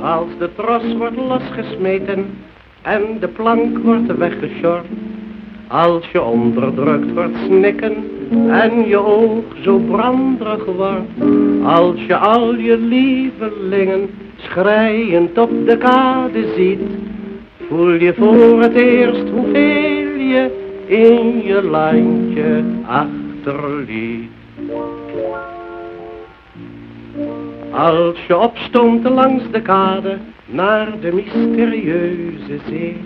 Als de tros wordt losgesmeten en de plank wordt weggeshort. Als je onderdrukt wordt snikken en je oog zo branderig wordt. Als je al je lievelingen schrijend op de kade ziet. Voel je voor het eerst hoeveel je in je landje achterliet. Als je opstond langs de kade naar de mysterieuze zee.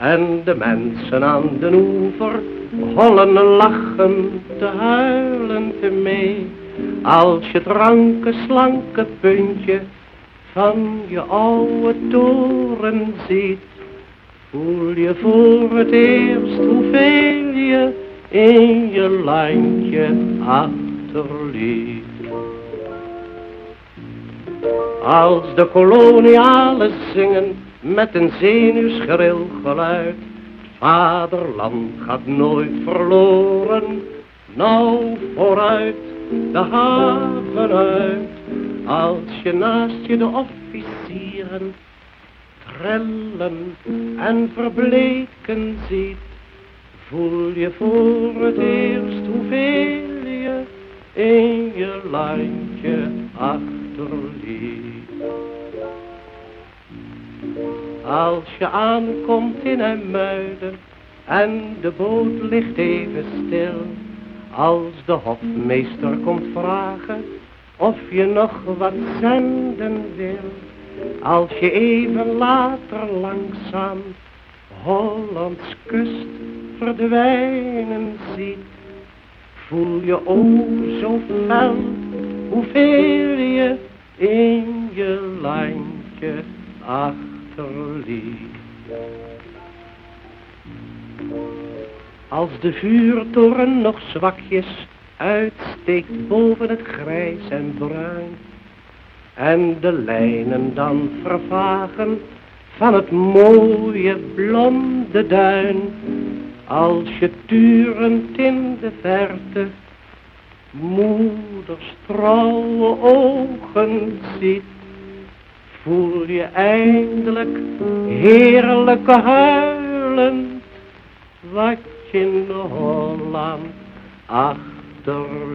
En de mensen aan de oever hollen lachen te huilen te mee. Als je het ranke slanke puntje van je oude toren ziet. Voel je voor het eerst hoeveel je in je landje achterliet. Als de kolonialen zingen met een zenuwschril geluid. Vaderland gaat nooit verloren, nou vooruit de haven uit. Als je naast je de officieren trillen en verbleken ziet, voel je voor het eerst hoeveel je in je landje achterliet. Als je aankomt in een muiden en de boot ligt even stil. Als de hofmeester komt vragen of je nog wat zenden wil. Als je even later langzaam Hollands kust verdwijnen ziet. Voel je ook zo fel hoeveel je in je landje achterliet. Als de vuurtoren nog zwakjes uitsteekt boven het grijs en bruin. En de lijnen dan vervagen van het mooie blonde duin. Als je turend in de verte moeders trouwe ogen ziet. Voel je eindelijk heerlijke huilen wat je in Holland achterliet.